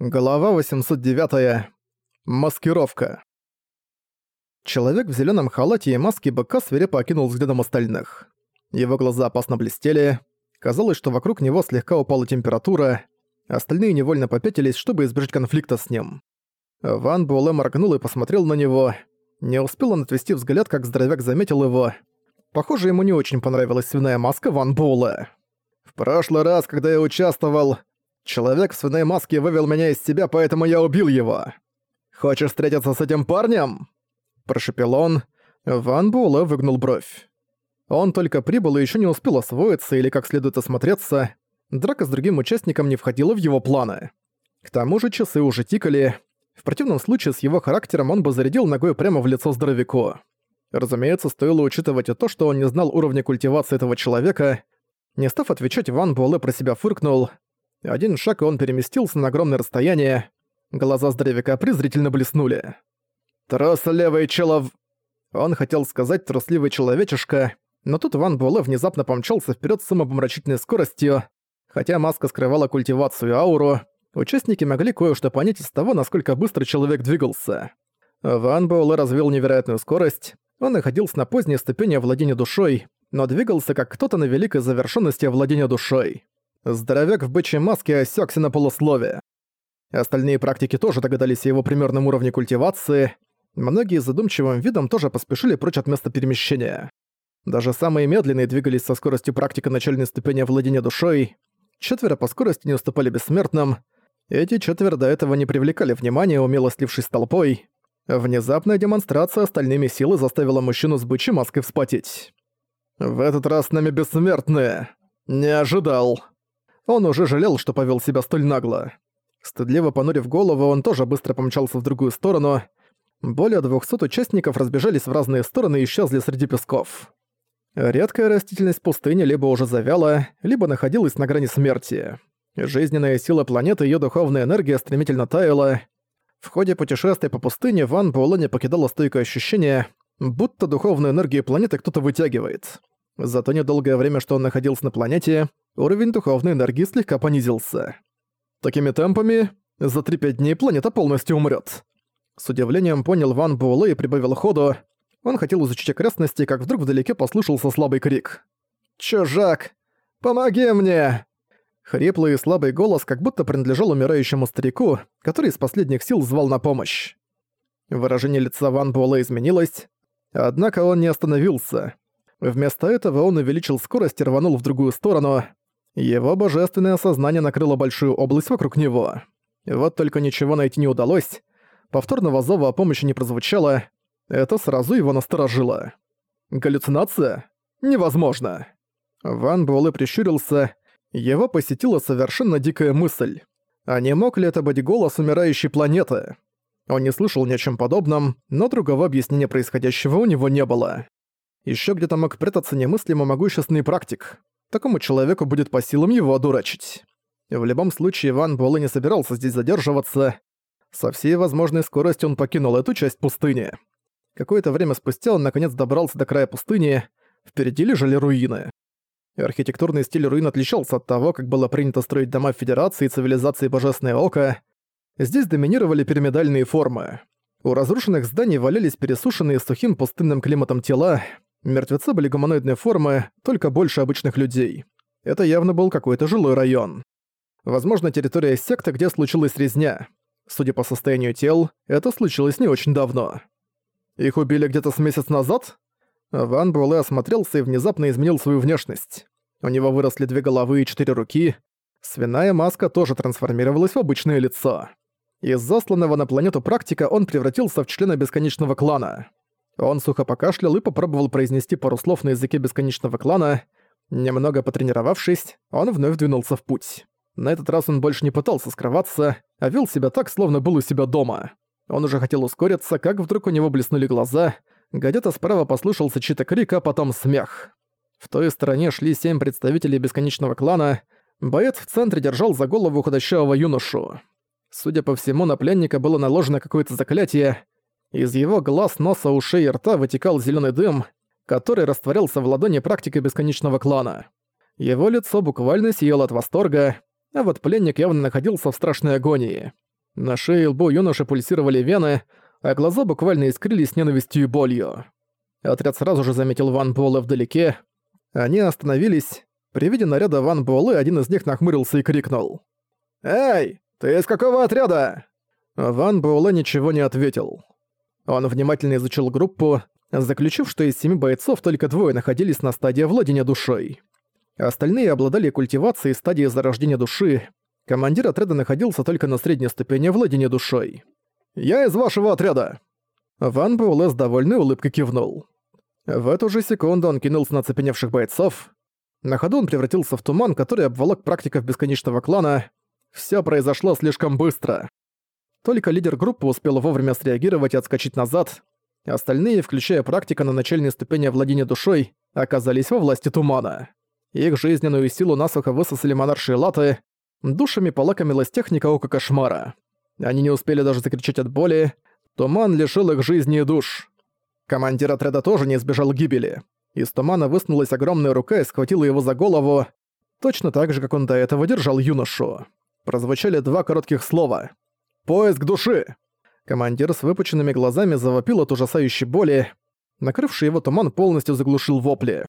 Глава 809. Маскировка. Человек в зелёном халате и маске быка свирепо окинул взглядом остальных. Его глаза опасно блестели. Казалось, что вокруг него слегка упала температура. Остальные невольно попятились, чтобы избежать конфликта с ним. Ван Буэлэ моргнул и посмотрел на него. Не успел он отвести взгляд, как здоровяк заметил его. Похоже, ему не очень понравилась свиная маска Ван Буэлэ. «В прошлый раз, когда я участвовал, Человек в свиной маске вывел меня из себя, поэтому я убил его. Хочешь встретиться с этим парнем?» Прошепел он. Ван Буэлэ выгнул бровь. Он только прибыл и еще не успел освоиться или как следует осмотреться. Драка с другим участником не входила в его планы. К тому же часы уже тикали. В противном случае с его характером он бы зарядил ногой прямо в лицо здоровяку. Разумеется, стоило учитывать и то, что он не знал уровня культивации этого человека. Не став отвечать, Ван Буэлэ про себя фыркнул. Один шаг, и он переместился на огромное расстояние. Глаза здоровяка презрительно блеснули. «Трусливый челов...» Он хотел сказать «трусливый человечишка», но тут Ван Буэлэ внезапно помчался вперед с самопомрачительной скоростью. Хотя маска скрывала культивацию ауру, участники могли кое-что понять из того, насколько быстро человек двигался. Ван Буэлэ развил невероятную скорость, он находился на поздней ступени владения душой, но двигался как кто-то на великой завершенности владения душой. Здоровяк в бычьей маске осекся на полуслове. Остальные практики тоже догадались о его примерном уровне культивации. Многие задумчивым видом тоже поспешили прочь от места перемещения. Даже самые медленные двигались со скоростью практика начальной ступени владения душой. Четверо по скорости не уступали бессмертным. Эти четверо до этого не привлекали внимания, умело слившись с толпой. Внезапная демонстрация остальными силы заставила мужчину с бычьей маской вспотеть. «В этот раз с нами бессмертные. Не ожидал». Он уже жалел, что повел себя столь нагло. Стыдливо понурив голову, он тоже быстро помчался в другую сторону. Более 200 участников разбежались в разные стороны и исчезли среди песков. Редкая растительность пустыни либо уже завяла, либо находилась на грани смерти. Жизненная сила планеты и её духовная энергия стремительно таяла. В ходе путешествия по пустыне Ван Буэлэ не покидало стойкое ощущение, будто духовную энергию планеты кто-то вытягивает. За то недолгое время, что он находился на планете, уровень духовной энергии слегка понизился. Такими темпами, за 3-5 дней планета полностью умрет. С удивлением понял Ван Буэлэ и прибавил ходу. Он хотел изучить окрестности, как вдруг вдалеке послышался слабый крик. «Чужак! Помоги мне!» Хриплый и слабый голос как будто принадлежал умирающему старику, который из последних сил звал на помощь. Выражение лица Ван Буэлэ изменилось, однако он не остановился. Вместо этого он увеличил скорость и рванул в другую сторону. Его божественное сознание накрыло большую область вокруг него. Вот только ничего найти не удалось. Повторного зова о помощи не прозвучало. Это сразу его насторожило. Галлюцинация? Невозможно. Ван Буэлэ прищурился. Его посетила совершенно дикая мысль. А не мог ли это быть голос умирающей планеты? Он не слышал ни о чем подобном, но другого объяснения происходящего у него не было. Еще где-то мог прятаться немыслимо могущественный практик. Такому человеку будет по силам его одурачить. В любом случае, Ван Буэлэ не собирался здесь задерживаться. Со всей возможной скоростью он покинул эту часть пустыни. Какое-то время спустя он наконец добрался до края пустыни. Впереди лежали руины. Архитектурный стиль руин отличался от того, как было принято строить дома Федерации и цивилизации Божественное Око. Здесь доминировали пирамидальные формы. У разрушенных зданий валялись пересушенные сухим пустынным климатом тела, Мертвецы были гуманоидной формы, только больше обычных людей. Это явно был какой-то жилой район. Возможно, территория секты, где случилась резня. Судя по состоянию тел, это случилось не очень давно. Их убили где-то с месяц назад? Ван Буэлэ осмотрелся и внезапно изменил свою внешность. У него выросли две головы и четыре руки. Свиная маска тоже трансформировалась в обычное лицо. Из засланного на планету практика он превратился в члена бесконечного клана. Он сухо покашлял и попробовал произнести пару слов на языке бесконечного клана. Немного потренировавшись, он вновь двинулся в путь. На этот раз он больше не пытался скрываться, а вел себя так, словно был у себя дома. Он уже хотел ускориться, как вдруг у него блеснули глаза. Где-то справа послышался чей-то крик, а потом смех. В той стороне шли семь представителей бесконечного клана. Боец в центре держал за голову худощавого юношу. Судя по всему, на пленника было наложено какое-то заклятие, из его глаз, носа, ушей и рта вытекал зеленый дым, который растворялся в ладони практика бесконечного клана. Его лицо буквально сияло от восторга, а вот пленник явно находился в страшной агонии. На шее и лбу юноши пульсировали вены, а глаза буквально искрились ненавистью и болью. Отряд сразу же заметил Ван Буэлэ вдалеке. Они остановились. При виде наряда Ван Буэлэ один из них нахмурился и крикнул. «Эй, ты из какого отряда?» Ван Буэлэ ничего не ответил. Он внимательно изучил группу, заключив, что из семи бойцов только двое находились на стадии владения душой. Остальные обладали культивацией стадии зарождения души. Командир отряда находился только на средней ступени владения душой. «Я из вашего отряда!» Ван Буэлэ с довольной улыбкой кивнул. В эту же секунду он кинулся на цепеневших бойцов. На ходу он превратился в туман, который обволок практиков бесконечного клана. Всё произошло слишком быстро. Только лидер группы успел вовремя среагировать и отскочить назад. Остальные, включая практика на начальной ступени владения душой, оказались во власти тумана. Их жизненную силу насухо высосали монаршие латы, душами полакомилась техника ока кошмара. Они не успели даже закричать от боли, туман лишил их жизни и душ. Командир отряда тоже не избежал гибели. Из тумана высунулась огромная рука и схватила его за голову, точно так же, как он до этого держал юношу. Прозвучали два коротких слова. «Поиск души!» Командир с выпученными глазами завопил от ужасающей боли. Накрывший его туман полностью заглушил вопли.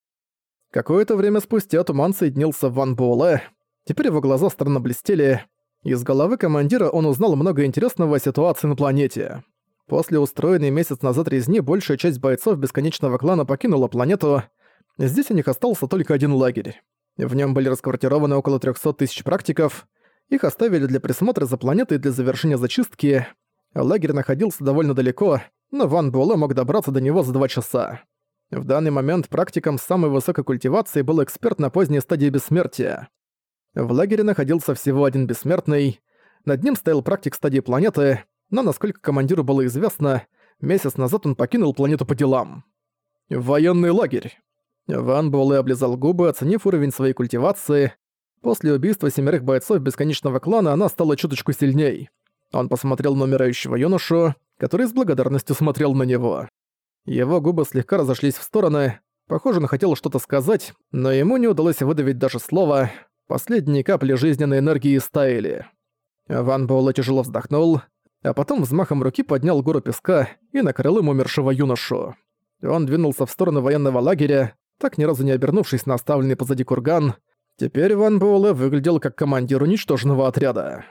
Какое-то время спустя туман соединился в Ван Буэлэ. Теперь его глаза странно блестели. Из головы командира он узнал много интересного о ситуации на планете. После устроенной месяц назад резни большая часть бойцов Бесконечного клана покинула планету. Здесь у них остался только один лагерь. В нем были расквартированы около 300 тысяч практиков. Их оставили для присмотра за планетой для завершения зачистки. Лагерь находился довольно далеко, но Ван Буэлэ мог добраться до него за два часа. В данный момент практиком самой высокой культивацией был эксперт на поздней стадии бессмертия. В лагере находился всего один бессмертный. Над ним стоял практик стадии планеты, но, насколько командиру было известно, месяц назад он покинул планету по делам. Военный лагерь. Ван Буэлэ облизал губы, оценив уровень своей культивации. После убийства семерых бойцов Бесконечного клана она стала чуточку сильней. Он посмотрел на умирающего юношу, который с благодарностью смотрел на него. Его губы слегка разошлись в стороны. Похоже, он хотел что-то сказать, но ему не удалось выдавить даже слова. Последние капли жизненной энергии стаяли. Ван Буэлэ тяжело вздохнул, а потом взмахом руки поднял гору песка и накрыл им умершего юношу. Он двинулся в сторону военного лагеря, так ни разу не обернувшись на оставленный позади курган. Теперь Ван Буэлэ выглядел как командир уничтоженного отряда.